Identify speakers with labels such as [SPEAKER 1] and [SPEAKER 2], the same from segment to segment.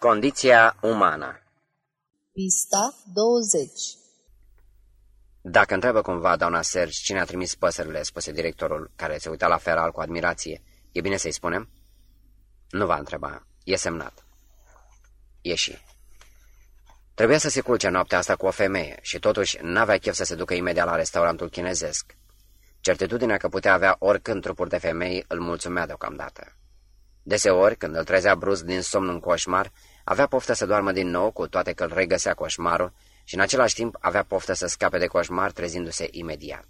[SPEAKER 1] Condiția umană
[SPEAKER 2] Pista 20
[SPEAKER 1] Dacă întreabă cumva doamna Sergi cine a trimis păsările, spuse directorul, care se uita la feral cu admirație, e bine să-i spunem? Nu va întreba. E semnat. Ieși. Trebuia să se culce noaptea asta cu o femeie și totuși n-avea chef să se ducă imediat la restaurantul chinezesc. Certitudinea că putea avea oricând trupuri de femei îl mulțumea deocamdată. Deseori, când îl trezea brusc din somn în coșmar, avea poftă să doarmă din nou, cu toate că îl regăsea coșmarul, și în același timp avea poftă să scape de coșmar, trezindu-se imediat.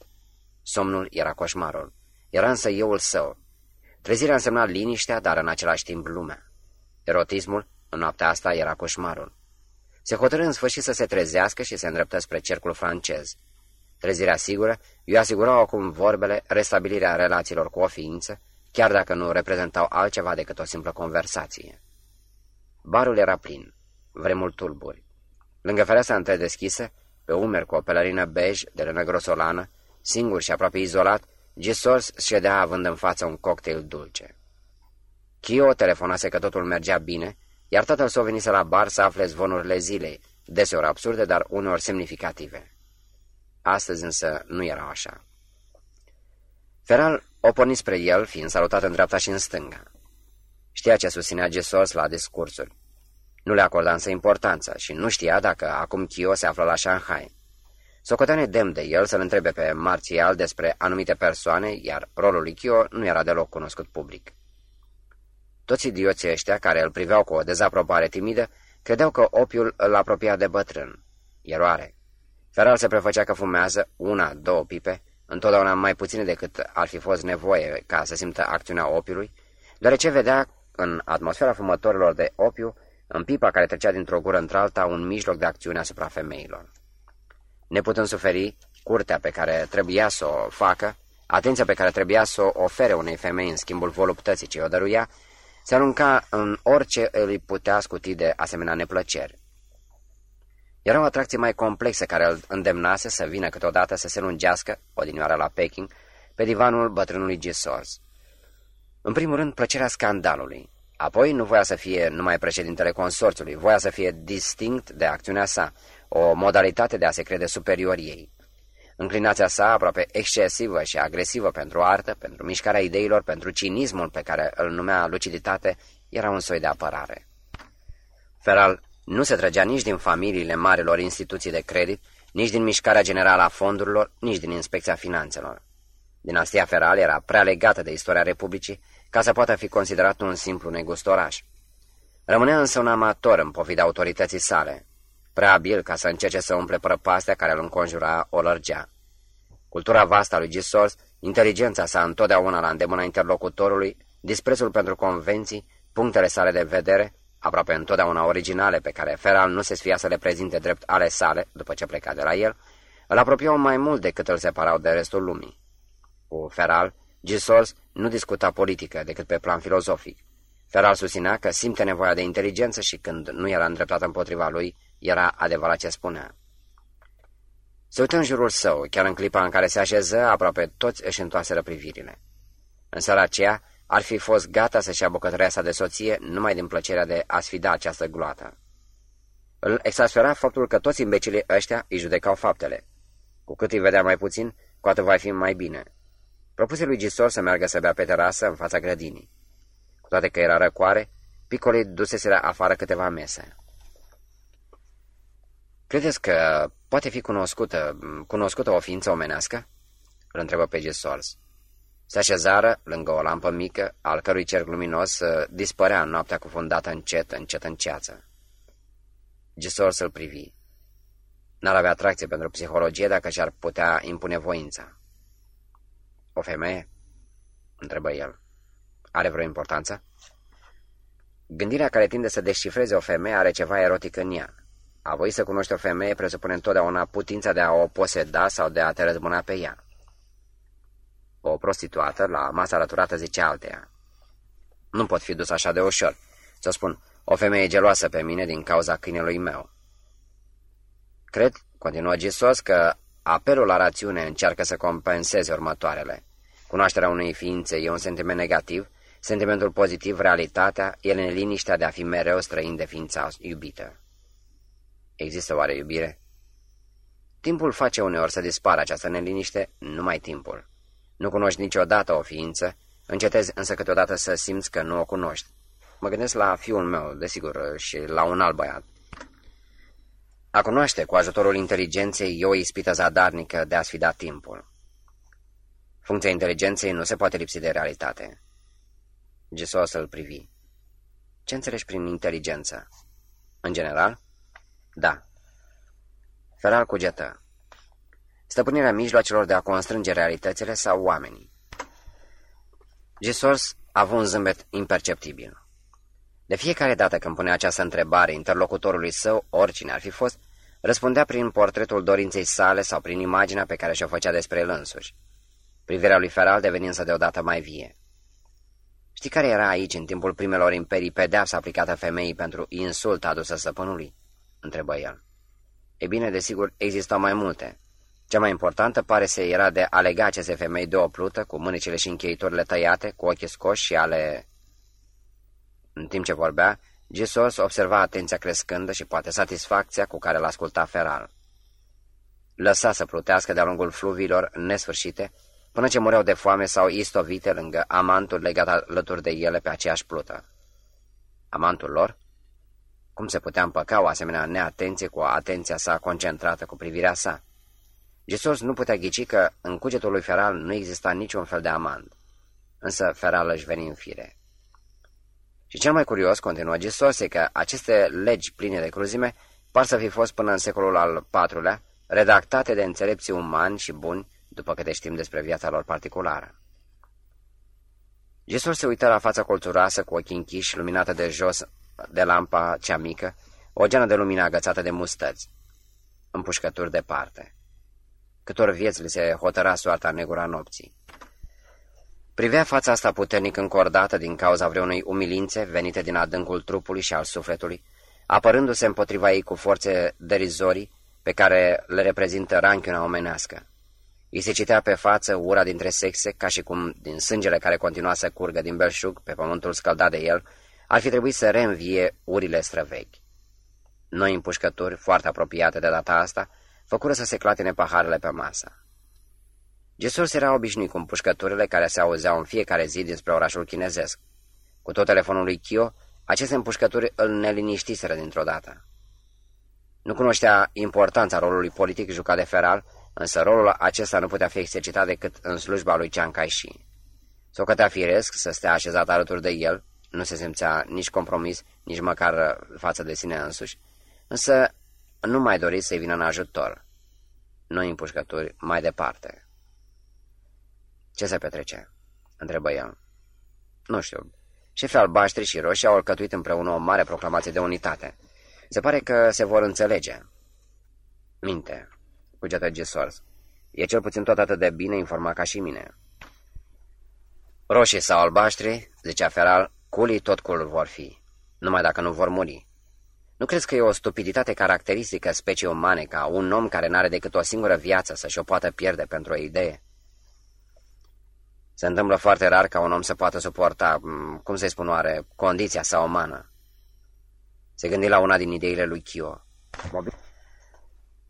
[SPEAKER 1] Somnul era coșmarul, era însă euul său. Trezirea însemna liniștea, dar în același timp lumea. Erotismul, în noaptea asta, era coșmarul. Se hotărâ în sfârșit să se trezească și se îndreptă spre cercul francez. Trezirea sigură îi asigurau acum vorbele, restabilirea relațiilor cu o ființă, chiar dacă nu reprezentau altceva decât o simplă conversație. Barul era plin, vremul tulburi. Lângă fereastra întredeschisă, pe umeri cu o pelerină bej de lână grosolană, singur și aproape izolat, Gisors ședea având în față un cocktail dulce. Chio telefonase că totul mergea bine, iar tatăl său venise la bar să afle zvonurile zilei, deseori absurde, dar uneori semnificative. Astăzi însă nu era așa. Feral o porni spre el, fiind salutat în dreapta și în stânga. Știa ce susținea Gisors la discursuri. Nu le acorda însă importanță și nu știa dacă acum Chio se află la Shanghai. Socoteane demn de el să-l întrebe pe Marțial despre anumite persoane, iar rolul lui Chio nu era deloc cunoscut public. Toți idioții ăștia, care îl priveau cu o dezaprobare timidă, credeau că opiul îl apropia de bătrân. Eroare. Feral se prefăcea că fumează una, două pipe, întotdeauna mai puține decât ar fi fost nevoie ca să simtă acțiunea opiului, deoarece vedea în atmosfera fumătorilor de opiu, în pipa care trecea dintr-o gură într-alta, un mijloc de acțiune asupra femeilor. Neputând suferi curtea pe care trebuia să o facă, atenția pe care trebuia să o ofere unei femei în schimbul voluptății ce o dăruia, se arunca în orice îi putea scuti de asemenea neplăceri. Era o atracție mai complexă care îl îndemnase să vină câteodată să se lungească, odinioară la Peking, pe divanul bătrânului Gisors. În primul rând, plăcerea scandalului. Apoi nu voia să fie numai președintele consorțiului, voia să fie distinct de acțiunea sa, o modalitate de a se crede superior ei. Înclinația sa, aproape excesivă și agresivă pentru artă, pentru mișcarea ideilor, pentru cinismul pe care îl numea luciditate, era un soi de apărare. Feral nu se trăgea nici din familiile marilor instituții de credit, nici din mișcarea generală a fondurilor, nici din inspecția finanțelor. Dinastia Feral era prea legată de istoria Republicii ca să poată fi considerat un simplu negustoraș. Rămânea însă un amator în pofida autorității sale, prea abil ca să încerce să umple prăpastea care îl înconjura o lărgea. Cultura vastă a lui Gisors, inteligența sa întotdeauna la îndemâna interlocutorului, disprețul pentru convenții, punctele sale de vedere, aproape întotdeauna originale pe care Feral nu se sfia să le prezinte drept ale sale după ce pleca de la el, îl apropiau mai mult decât îl separau de restul lumii. Cu Feral, Gisors nu discuta politică decât pe plan filozofic. Feral susținea că simte nevoia de inteligență și când nu era îndreptat împotriva lui, era adevărat ce spunea. Se uită în jurul său, chiar în clipa în care se așeză, aproape toți își întoarseră privirile. În seara aceea, ar fi fost gata să-și ia bucătăria sa de soție numai din plăcerea de a sfida această gloată. Îl exaspera faptul că toți imbecilii ăștia îi judecau faptele. Cu cât îi vedea mai puțin, cu atât va fi mai bine. Propuse lui Gisor să meargă să bea pe terasă în fața grădinii. Cu toate că era răcoare, picolii duseseră afară câteva mese. Credeți că poate fi cunoscută, cunoscută o ființă omenească?" îl întrebă pe Gisors. Se așezară lângă o lampă mică, al cărui cerc luminos dispărea în noaptea cufundată încet, încet în ceață. Gisors îl privi. N-ar avea atracție pentru psihologie dacă și-ar putea impune voința. O femeie?" întrebă el. Are vreo importanță?" Gândirea care tinde să descifreze o femeie are ceva erotic în ea. A voi să cunoști o femeie presupune întotdeauna putința de a o poseda sau de a te răzbuna pe ea. O prostituată, la masa alăturată, zice alteia. Nu pot fi dus așa de ușor. Să spun, o femeie geloasă pe mine din cauza câinelui meu. Cred, continuă Gisos, că apelul la rațiune încearcă să compenseze următoarele. Cunoașterea unei ființe e un sentiment negativ sentimentul pozitiv, realitatea, e neliniștea de a fi mereu străin de ființa iubită. Există oare iubire? Timpul face uneori să dispară această neliniște, numai timpul. Nu cunoști niciodată o ființă, încetezi însă câteodată să simți că nu o cunoști. Mă gândesc la fiul meu, desigur, și la un alt băiat. A cunoaște cu ajutorul inteligenței e o ispită zadarnică de a sfida timpul. Funcția inteligenței nu se poate lipsi de realitate. Gesos îl privi. Ce înțelegi prin inteligență? În general? Da. Feral cugetă. Stăpânirea mijloacelor de a constrânge realitățile sau oamenii. Gisors a avut un zâmbet imperceptibil. De fiecare dată când punea această întrebare interlocutorului său, oricine ar fi fost, răspundea prin portretul dorinței sale sau prin imaginea pe care și-o făcea despre el însuși. Privirea lui Feral devenind deodată mai vie. Știi care era aici, în timpul primelor imperii, pedeapsa aplicată femeii pentru insult adusă stăpânului? întrebă el. E bine, desigur, existau mai multe. Cea mai importantă pare să era de a lega aceste femei de o plută, cu mânecile și încheiturile tăiate, cu ochii scoși și ale... În timp ce vorbea, Gisos observa atenția crescândă și poate satisfacția cu care l-asculta feral. Lăsa să plutească de-a lungul fluviilor nesfârșite, până ce mureau de foame sau istovite lângă amantul legat alături de ele pe aceeași plută. Amantul lor? Cum se putea împăca o asemenea neatenție cu atenția sa concentrată cu privirea sa? Jesus nu putea ghici că în cugetul lui Feral nu exista niciun fel de amant. Însă Feral își veni în fire. Și cel mai curios, continuă Jesus, e că aceste legi pline de cruzime par să fi fost până în secolul al IV-lea, redactate de înțelepții umani și buni, după câte știm despre viața lor particulară. Jesus se uită la fața colțuroasă cu ochii închiși, luminată de jos de lampa cea mică, o geană de lumină agățată de mustăți, împușcături departe. Câtor vieți li se hotăra soarta negura nopții. Privea fața asta puternic încordată din cauza vreunei umilințe venite din adâncul trupului și al sufletului, apărându-se împotriva ei cu forțe derizorii pe care le reprezintă ranchiuna omenească. Îi se citea pe față ura dintre sexe, ca și cum din sângele care continua să curgă din belșug pe pământul scăldat de el, ar fi trebuit să reînvie urile străvechi. Noi împușcături, foarte apropiate de data asta, făcură să se clatine paharele pe masă. Jesurs era obișnuit cu împușcăturile care se auzeau în fiecare zi dinspre orașul chinezesc. Cu tot telefonul lui Kyo, aceste împușcături îl neliniștiseră dintr-o dată. Nu cunoștea importanța rolului politic jucat de Feral, însă rolul acesta nu putea fi exercitat decât în slujba lui Chiang Kai-shi. S-o cătea firesc să stea așezat alături de el, nu se simțea nici compromis, nici măcar față de sine însuși, însă nu mai dori să-i vină în ajutor. Noi împușcături mai departe. Ce se petrece?" întrebă el. Nu știu. Șefii albaștri și roșii au alcătuit împreună o mare proclamație de unitate. Se pare că se vor înțelege. Minte, cugetă Gisors. E cel puțin tot atât de bine informat ca și mine. Roșii sau albaștri, zicea Feral, culii tot cul vor fi, numai dacă nu vor muri. Nu crezi că e o stupiditate caracteristică speciei umane ca un om care n-are decât o singură viață să-și o poată pierde pentru o idee? Se întâmplă foarte rar ca un om să poată suporta, cum să-i spun oare, condiția sa umană. Se gândi la una din ideile lui Chio. Mobil.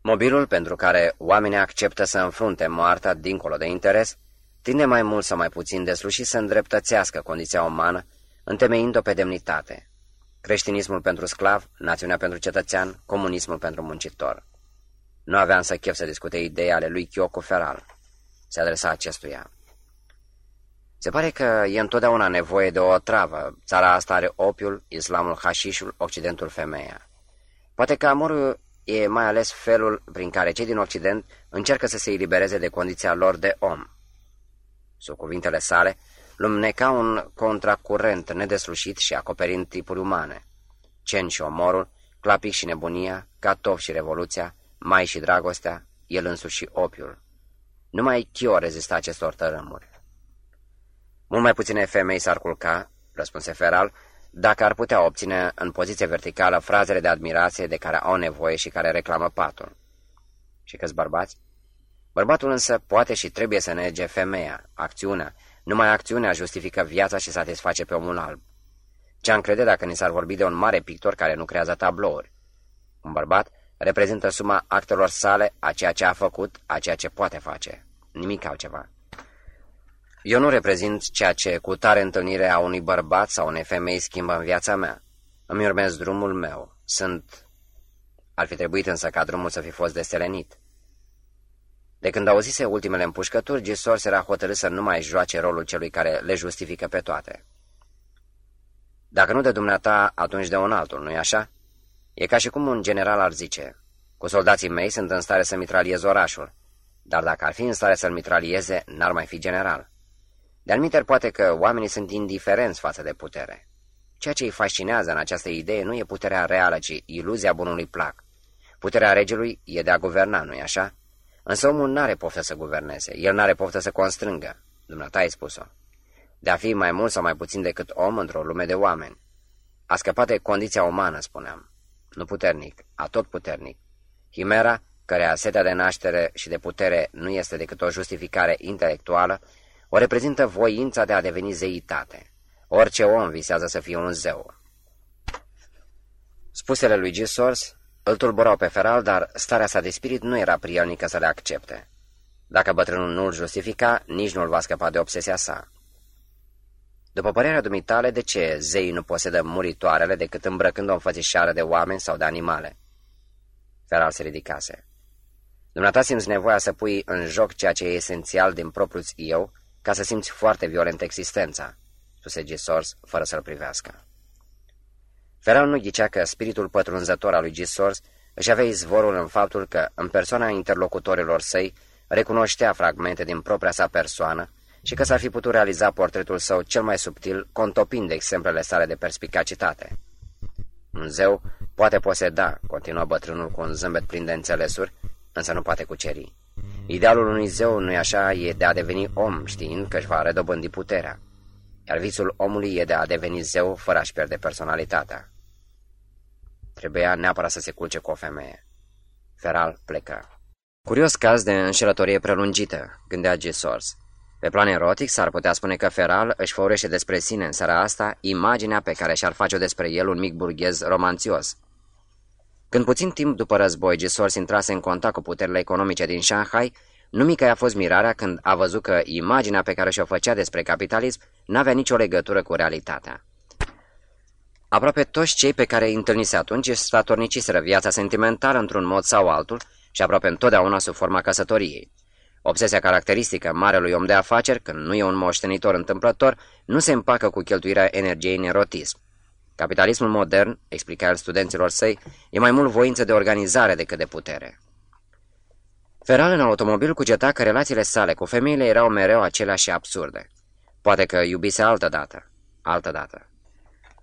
[SPEAKER 1] Mobilul pentru care oamenii acceptă să înfrunte moartea dincolo de interes, tinde mai mult sau mai puțin deslușit să îndreptățească condiția umană, întemeind-o pe demnitate. Creștinismul pentru sclav, națiunea pentru cetățean, comunismul pentru muncitor. Nu avea însă chef să discute ideea ale lui Chioco Feral. Se adresa acestuia. Se pare că e întotdeauna nevoie de o travă. Țara asta are opiul, islamul, hașișul, occidentul femeia. Poate că amorul e mai ales felul prin care cei din Occident încearcă să se elibereze de condiția lor de om. Sub cuvintele sale, lumneca un contracurent nedeslușit și acoperind tipuri umane. Cen și omorul, clapic și nebunia, catov și revoluția, mai și dragostea, el însuși și opiul. Numai Chio rezista acestor tărâmuri. Mult mai puține femei s-ar culca, răspunse Feral, dacă ar putea obține în poziție verticală frazele de admirație de care au nevoie și care reclamă patul. Și câți bărbați? Bărbatul însă poate și trebuie să nege femeia, acțiunea, numai acțiunea justifică viața și satisface pe omul alb. Ce-am crede dacă ni s-ar vorbi de un mare pictor care nu creează tablouri? Un bărbat reprezintă suma actelor sale a ceea ce a făcut, a ceea ce poate face. Nimic altceva. Eu nu reprezint ceea ce cu tare întâlnire a unui bărbat sau unei femei schimbă în viața mea. Îmi urmez drumul meu. Sunt... Ar fi trebuit însă ca drumul să fi fost destelenit. De când auzise ultimele împușcături, Gisors era hotărât să nu mai joace rolul celui care le justifică pe toate. Dacă nu de dumneata, atunci de un altul, nu-i așa? E ca și cum un general ar zice, cu soldații mei sunt în stare să mitraliez orașul, dar dacă ar fi în stare să-l mitralieze, n-ar mai fi general. De-al poate că oamenii sunt indiferenți față de putere. Ceea ce îi fascinează în această idee nu e puterea reală, ci iluzia bunului plac. Puterea regelui e de a guverna, nu-i așa? Însă omul n-are poftă să guverneze, el n-are poftă să constrângă. Dumneata ai spus-o. De a fi mai mult sau mai puțin decât om într-o lume de oameni. A scăpat de condiția umană, spuneam. Nu puternic, tot puternic. Himera, cărea setea de naștere și de putere nu este decât o justificare intelectuală, o reprezintă voința de a deveni zeitate. Orice om visează să fie un zeu. Spusele lui Gisors îl tulburau pe Feral, dar starea sa de spirit nu era prielnică să le accepte. Dacă bătrânul nu-l justifica, nici nu-l va scăpa de obsesia sa. După părerea dumitale, de ce zeii nu posedă muritoarele decât îmbrăcând o înfățișare de oameni sau de animale? Feral se ridicase. Dumneata simți nevoia să pui în joc ceea ce e esențial din propriul eu, ca să simți foarte violent existența, spuse Gisors, fără să-l privească. Feral nu ghicea că spiritul pătrunzător al lui Gisors își avea izvorul în faptul că, în persoana interlocutorilor săi, recunoștea fragmente din propria sa persoană și că s-ar fi putut realiza portretul său cel mai subtil, contopind exemplele sale de perspicacitate. Un zeu poate poseda, continuă bătrânul cu un zâmbet plin de înțelesuri, însă nu poate cuceri. Idealul unui zeu, nu-i așa, e de a deveni om, știind că își va redobândi puterea. Iar visul omului e de a deveni zeu fără a-și pierde personalitatea. Trebuia neapărat să se culce cu o femeie. Feral plecă. Curios caz de înșelătorie prelungită, gândea G. Source. Pe plan erotic, s-ar putea spune că Feral își făurește despre sine în seara asta imaginea pe care și-ar face-o despre el un mic burghez romanțios. Când puțin timp după război Gisors intrase în contact cu puterile economice din Shanghai, nu mică a fost mirarea când a văzut că imaginea pe care și-o făcea despre capitalism n-avea nicio legătură cu realitatea. Aproape toți cei pe care îi întâlnise atunci își statorniciseră viața sentimentală într-un mod sau altul și aproape întotdeauna sub forma căsătoriei. Obsesia caracteristică marelui om de afaceri, când nu e un moștenitor întâmplător, nu se împacă cu cheltuirea energiei în erotism. Capitalismul modern, explica el studenților săi, e mai mult voință de organizare decât de putere. Feral în automobil cugeta că relațiile sale cu femeile erau mereu aceleași și absurde. Poate că iubise altă dată. Altă dată.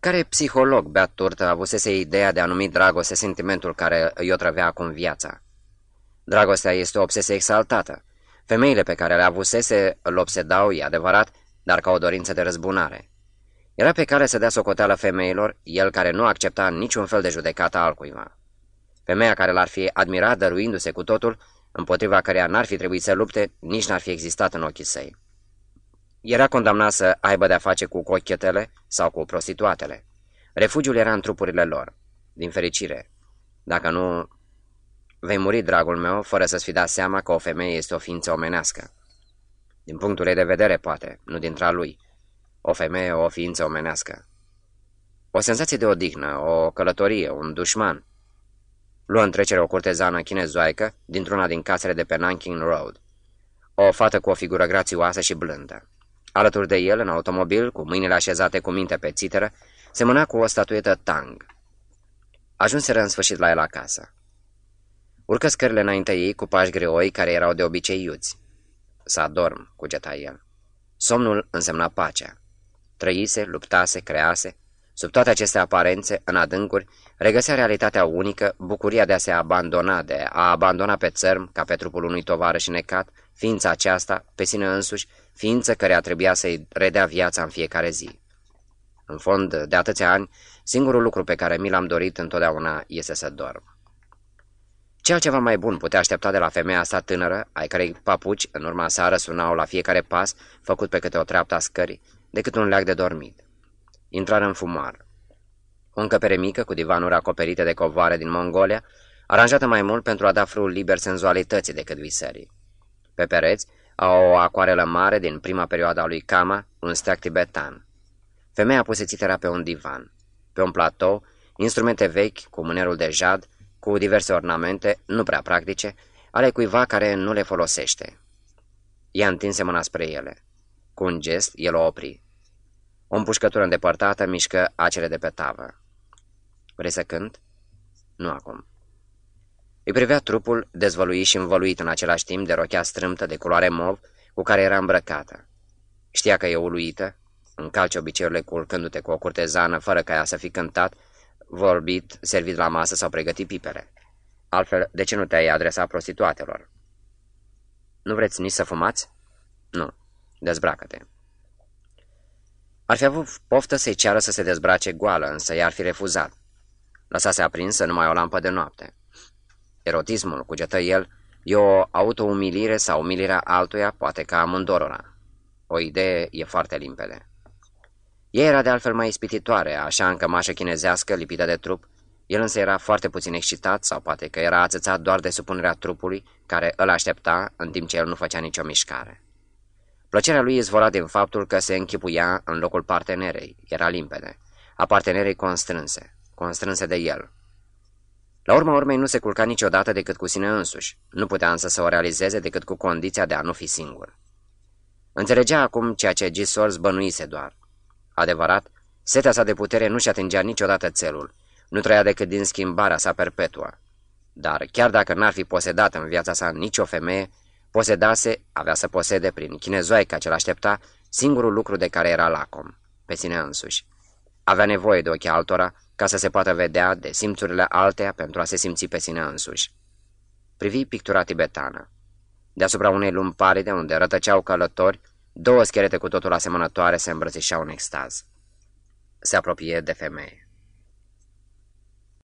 [SPEAKER 1] Care psiholog beat turtă avusese ideea de a numi dragoste sentimentul care îi otrăvea acum viața? Dragostea este o obsesie exaltată. Femeile pe care le avusese îl obsedau, e adevărat, dar ca o dorință de răzbunare. Era pe care să dea socoteală femeilor, el care nu accepta niciun fel de judecată altcuiva. Femeia care l-ar fi admirat dăruindu-se cu totul, împotriva căreia n-ar fi trebuit să lupte, nici n-ar fi existat în ochii săi. Era condamnat să aibă de-a face cu cochetele sau cu prostituatele. Refugiul era în trupurile lor. Din fericire. Dacă nu, vei muri, dragul meu, fără să-ți fi dat seama că o femeie este o ființă omenească. Din punctul ei de vedere, poate, nu dintre lui. O femeie, o ființă omenească. O senzație de odihnă, o călătorie, un dușman. Luă în trecere o curtezană chinezoaică dintr-una din casele de pe Nanking Road. O fată cu o figură grațioasă și blândă. Alături de el, în automobil, cu mâinile așezate cu minte pe țiteră, semăna cu o statuetă tang. Ajunseră în sfârșit la el acasă. Urcă scările înainte ei cu pași greoi care erau de obicei iuți. Să adorm, cugeta el. Somnul însemna pacea. Trăise, luptase, crease. Sub toate aceste aparențe, în adâncuri, regăsea realitatea unică, bucuria de a se abandona, de a abandona pe țărm, ca pe trupul unui tovarăș necat, ființa aceasta, pe sine însuși, ființă care a trebuia să-i redea viața în fiecare zi. În fond, de atâția ani, singurul lucru pe care mi l-am dorit întotdeauna este să dorm. Ce altceva mai bun putea aștepta de la femeia asta tânără, ai cărei papuci în urma sa răsunau la fiecare pas, făcut pe câte o treaptă a scării, decât un leac de dormit. Intrară în fumar. O încăpere mică, cu divanuri acoperite de covoare din Mongolia, aranjată mai mult pentru a da frul liber senzualității decât visării. Pe pereți au o acoarelă mare din prima perioadă a lui Kama, un steag tibetan. Femeia puse țitera pe un divan. Pe un platou, instrumente vechi cu mânerul de jad, cu diverse ornamente, nu prea practice, ale cuiva care nu le folosește. Ea întinse mâna spre ele. Cu un gest, el o opri. O împușcătură îndepărtată mișcă acele de pe tavă. Vrei să cânt? Nu acum. Îi privea trupul, dezvăluit și învăluit în același timp de rochea strâmtă de culoare mov cu care era îmbrăcată. Știa că e uluită, încalci obiceiurile culcându-te cu o curtezană fără ca ea să fi cântat, vorbit, servit la masă sau pregătit pipele. Altfel, de ce nu te-ai adresat prostituatelor? Nu vreți nici să fumați? Nu. Dezbracă-te. Ar fi avut poftă să-i ceară să se dezbrace goală, însă i-ar fi refuzat. Lăsase aprinsă numai o lampă de noapte. Erotismul, cugetă el, e o autoumilire sau umilirea altuia, poate ca amândorora. O idee e foarte limpede. Ea era de altfel mai ispititoare, așa în cămașă chinezească, lipită de trup. El însă era foarte puțin excitat, sau poate că era ațățat doar de supunerea trupului, care îl aștepta, în timp ce el nu făcea nicio mișcare. Plăcerea lui izvora din faptul că se închipuia în locul partenerei, era limpede, a partenerei constrânse, constrânse de el. La urma urmei nu se culca niciodată decât cu sine însuși, nu putea însă să o realizeze decât cu condiția de a nu fi singur. Înțelegea acum ceea ce Gisors zbănuise doar. Adevărat, setea sa de putere nu-și atingea niciodată țelul, nu trăia decât din schimbarea sa perpetuă. Dar chiar dacă n-ar fi posedat în viața sa nicio femeie, posedase, avea să posede prin chinezoica ce l-aștepta, singurul lucru de care era lacom, pe sine însuși. Avea nevoie de ochii altora ca să se poată vedea de simțurile alteia pentru a se simți pe sine însuși. Privi pictura tibetană. Deasupra unei lumi palide unde rătăceau călători, două schelete cu totul asemănătoare se îmbrățișau în extaz. Se apropie de femeie.